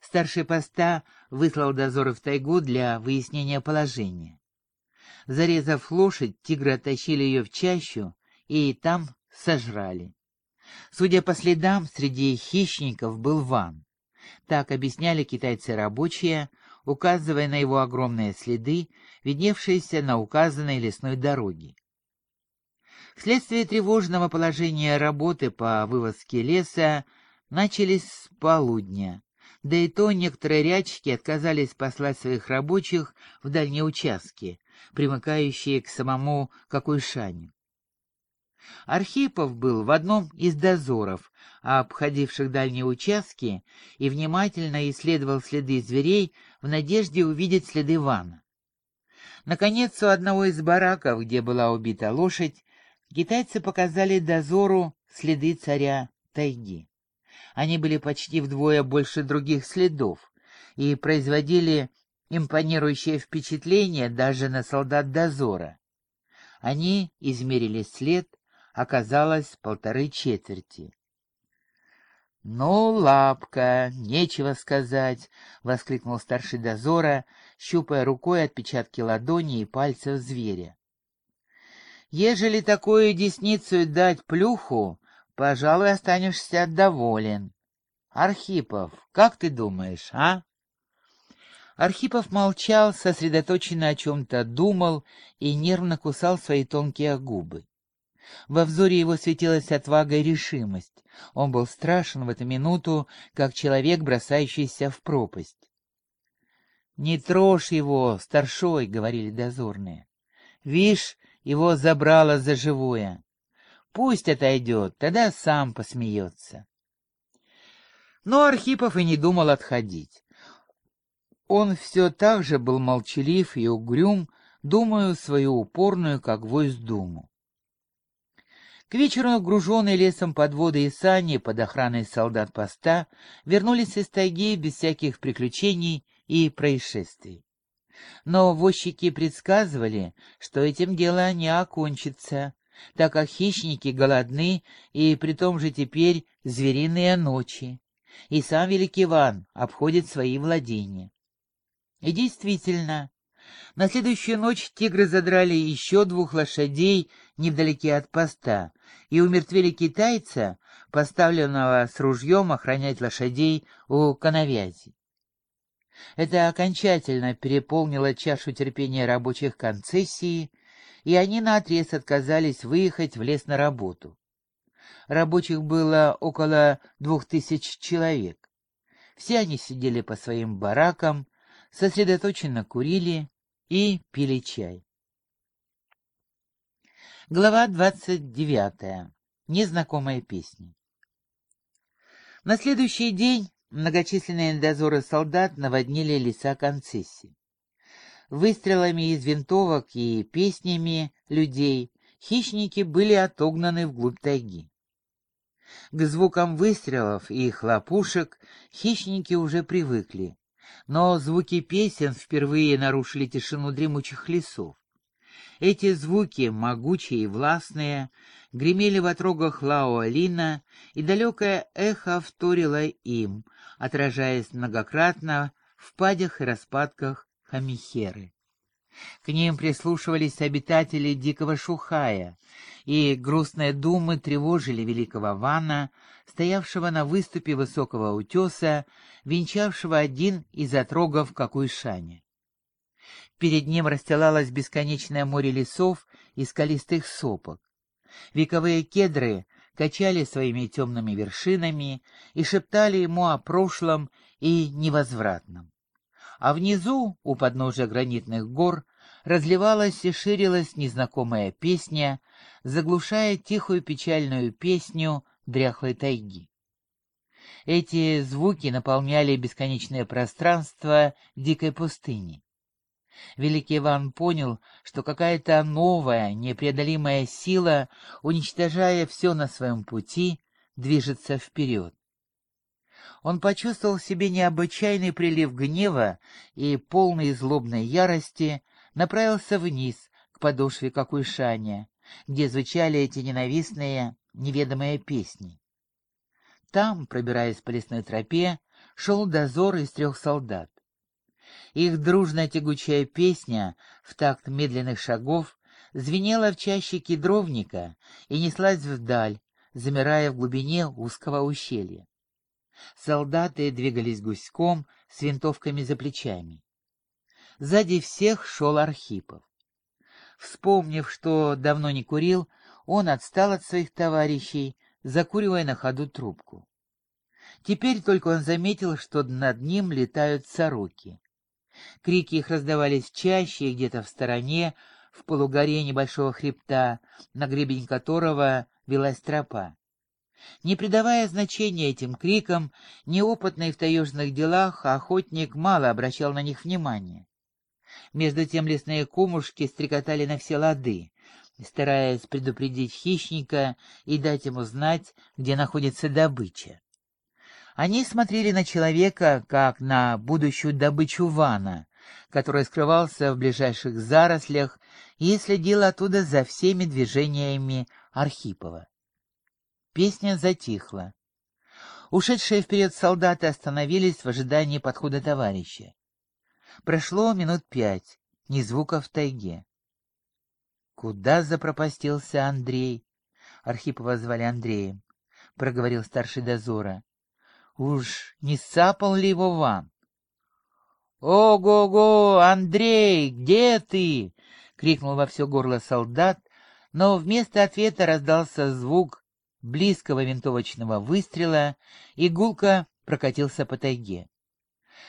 Старший поста выслал дозоры в тайгу для выяснения положения. Зарезав лошадь, тигры оттащили ее в чащу и там сожрали. Судя по следам, среди хищников был ван. Так объясняли китайцы рабочие, указывая на его огромные следы, видневшиеся на указанной лесной дороге. Вследствие тревожного положения работы по вывозке леса начались с полудня, да и то некоторые рядчики отказались послать своих рабочих в дальние участки, примыкающие к самому Какуйшаню. Архипов был в одном из дозоров, обходивших дальние участки, и внимательно исследовал следы зверей в надежде увидеть следы Вана. Наконец, у одного из бараков, где была убита лошадь, китайцы показали дозору следы царя тайги. Они были почти вдвое больше других следов и производили импонирующее впечатление даже на солдат дозора. Они измерили след, оказалось полторы четверти. «Ну, лапка, нечего сказать!» — воскликнул старший дозора, щупая рукой отпечатки ладони и пальцев зверя. «Ежели такую десницу дать плюху, пожалуй, останешься доволен. Архипов, как ты думаешь, а?» Архипов молчал, сосредоточенно о чем-то думал и нервно кусал свои тонкие губы. Во взоре его светилась отвага и решимость. Он был страшен в эту минуту, как человек, бросающийся в пропасть. «Не трожь его, старшой», — говорили дозорные. «Вишь, его забрало за живое. Пусть отойдет, тогда сам посмеется». Но Архипов и не думал отходить. Он все так же был молчалив и угрюм, думаю свою упорную, как гвоздь, думу. К вечеру, груженные лесом подводы и сани под охраной солдат поста, вернулись из тайги без всяких приключений и происшествий. Но возчики предсказывали, что этим дело не окончится, так как хищники голодны и при том же теперь звериные ночи, и сам Великий Иван обходит свои владения. И действительно, на следующую ночь тигры задрали еще двух лошадей невдалеке от поста и умертвили китайца, поставленного с ружьем охранять лошадей у коновязи. Это окончательно переполнило чашу терпения рабочих концессии, и они наотрез отказались выехать в лес на работу. Рабочих было около двух тысяч человек. Все они сидели по своим баракам, сосредоточенно курили и пили чай. Глава двадцать девятая. Незнакомая песня. На следующий день многочисленные дозоры солдат наводнили леса концессии. Выстрелами из винтовок и песнями людей хищники были отогнаны вглубь тайги. К звукам выстрелов и хлопушек хищники уже привыкли, но звуки песен впервые нарушили тишину дремучих лесов. Эти звуки, могучие и властные, гремели в отрогах Лао-Алина, и далекое эхо вторило им, отражаясь многократно в падях и распадках Хамихеры. К ним прислушивались обитатели Дикого Шухая, и грустные думы тревожили великого Вана, стоявшего на выступе высокого утеса, венчавшего один из отрогов Какуйшани. Перед ним расстилалось бесконечное море лесов и скалистых сопок. Вековые кедры качали своими темными вершинами и шептали ему о прошлом и невозвратном. А внизу, у подножия гранитных гор, разливалась и ширилась незнакомая песня, заглушая тихую печальную песню дряхлой тайги. Эти звуки наполняли бесконечное пространство дикой пустыни. Великий Иван понял, что какая-то новая, непреодолимая сила, уничтожая все на своем пути, движется вперед. Он почувствовал в себе необычайный прилив гнева и, полной злобной ярости, направился вниз, к подошве Какуйшаня, где звучали эти ненавистные, неведомые песни. Там, пробираясь по лесной тропе, шел дозор из трех солдат. Их дружная тягучая песня в такт медленных шагов звенела в чаще кедровника и неслась вдаль, замирая в глубине узкого ущелья. Солдаты двигались гуськом с винтовками за плечами. Сзади всех шел Архипов. Вспомнив, что давно не курил, он отстал от своих товарищей, закуривая на ходу трубку. Теперь только он заметил, что над ним летают сороки. Крики их раздавались чаще где-то в стороне, в полугоре небольшого хребта, на гребень которого велась тропа. Не придавая значения этим крикам, неопытный в таежных делах охотник мало обращал на них внимания. Между тем лесные кумушки стрекотали на все лады, стараясь предупредить хищника и дать ему знать, где находится добыча. Они смотрели на человека, как на будущую добычу вана, который скрывался в ближайших зарослях и следил оттуда за всеми движениями Архипова. Песня затихла. Ушедшие вперед солдаты остановились в ожидании подхода товарища. Прошло минут пять, ни звука в тайге. «Куда запропастился Андрей?» Архипова звали Андреем, — проговорил старший дозора. «Уж не сапал ли его вам?» «Ого-го, Андрей, где ты?» — крикнул во все горло солдат, но вместо ответа раздался звук близкого винтовочного выстрела, и гулко прокатился по тайге.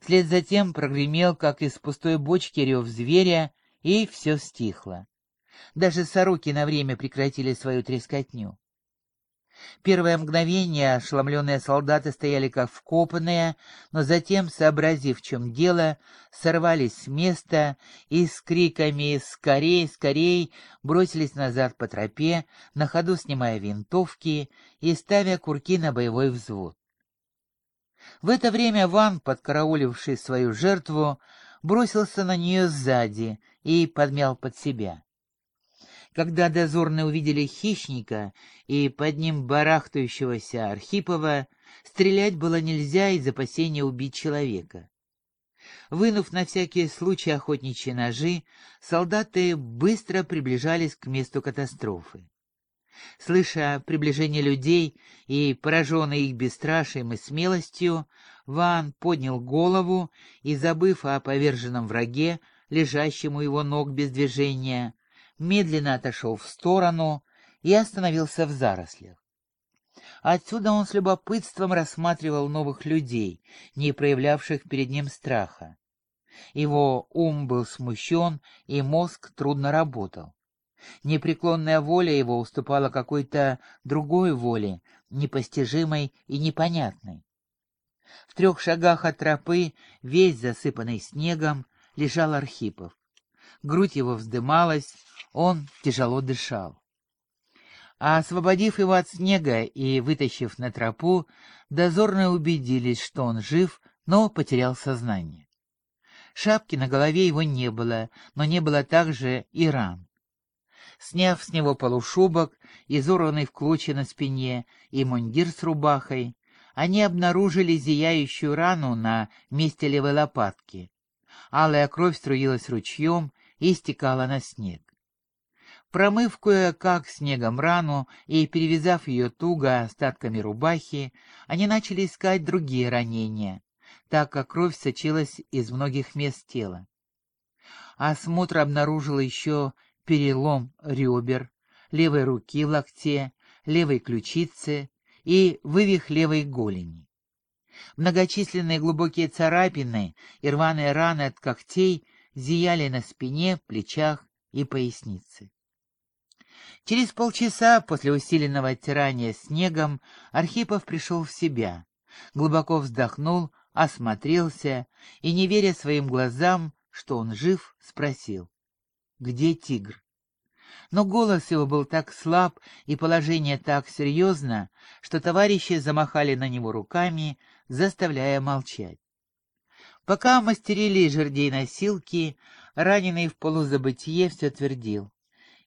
Вслед за тем прогремел, как из пустой бочки рев зверя, и все стихло. Даже сороки на время прекратили свою трескотню. Первое мгновение ошеломленные солдаты стояли как вкопанные, но затем, сообразив, в чем дело, сорвались с места и с криками «Скорей, скорей!» бросились назад по тропе, на ходу снимая винтовки и ставя курки на боевой взвод. В это время Ван, подкарауливший свою жертву, бросился на нее сзади и подмял под себя. Когда дозорные увидели хищника и под ним барахтающегося Архипова, стрелять было нельзя из опасения убить человека. Вынув на всякий случай охотничьи ножи, солдаты быстро приближались к месту катастрофы. Слыша приближение людей и пораженный их бесстрашием и смелостью, Ван поднял голову и, забыв о поверженном враге, лежащему его ног без движения, медленно отошел в сторону и остановился в зарослях. Отсюда он с любопытством рассматривал новых людей, не проявлявших перед ним страха. Его ум был смущен, и мозг трудно работал. Непреклонная воля его уступала какой-то другой воле, непостижимой и непонятной. В трех шагах от тропы, весь засыпанный снегом, лежал Архипов. Грудь его вздымалась, он тяжело дышал. А освободив его от снега и вытащив на тропу, дозорные убедились, что он жив, но потерял сознание. Шапки на голове его не было, но не было также и ран. Сняв с него полушубок, изорванный в клочья на спине, и мундир с рубахой, они обнаружили зияющую рану на месте левой лопатки. Алая кровь струилась ручьем и стекала на снег. Промыв кое-как снегом рану и перевязав ее туго остатками рубахи, они начали искать другие ранения, так как кровь сочилась из многих мест тела. Осмотр обнаружил еще перелом ребер, левой руки в локте, левой ключицы и вывих левой голени. Многочисленные глубокие царапины и рваные раны от когтей зияли на спине, плечах и пояснице. Через полчаса после усиленного оттирания снегом Архипов пришел в себя, глубоко вздохнул, осмотрелся и, не веря своим глазам, что он жив, спросил, «Где тигр?» Но голос его был так слаб и положение так серьезно, что товарищи замахали на него руками, заставляя молчать. Пока мастерили жердей носилки, раненый в полузабытие все твердил.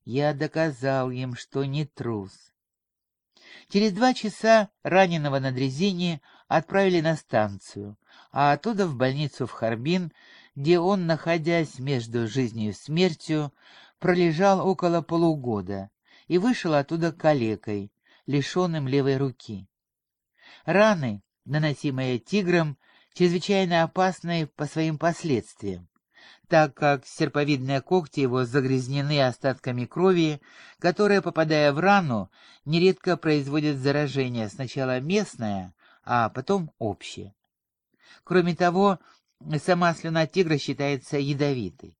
Я доказал им, что не трус. Через два часа раненого на дрезине отправили на станцию, а оттуда в больницу в Харбин, где он, находясь между жизнью и смертью, пролежал около полугода и вышел оттуда калекой, лишенным левой руки. Раны, наносимые тигром, чрезвычайно опасны по своим последствиям, так как серповидные когти его загрязнены остатками крови, которые, попадая в рану, нередко производят заражение сначала местное, а потом общее. Кроме того, сама слюна тигра считается ядовитой.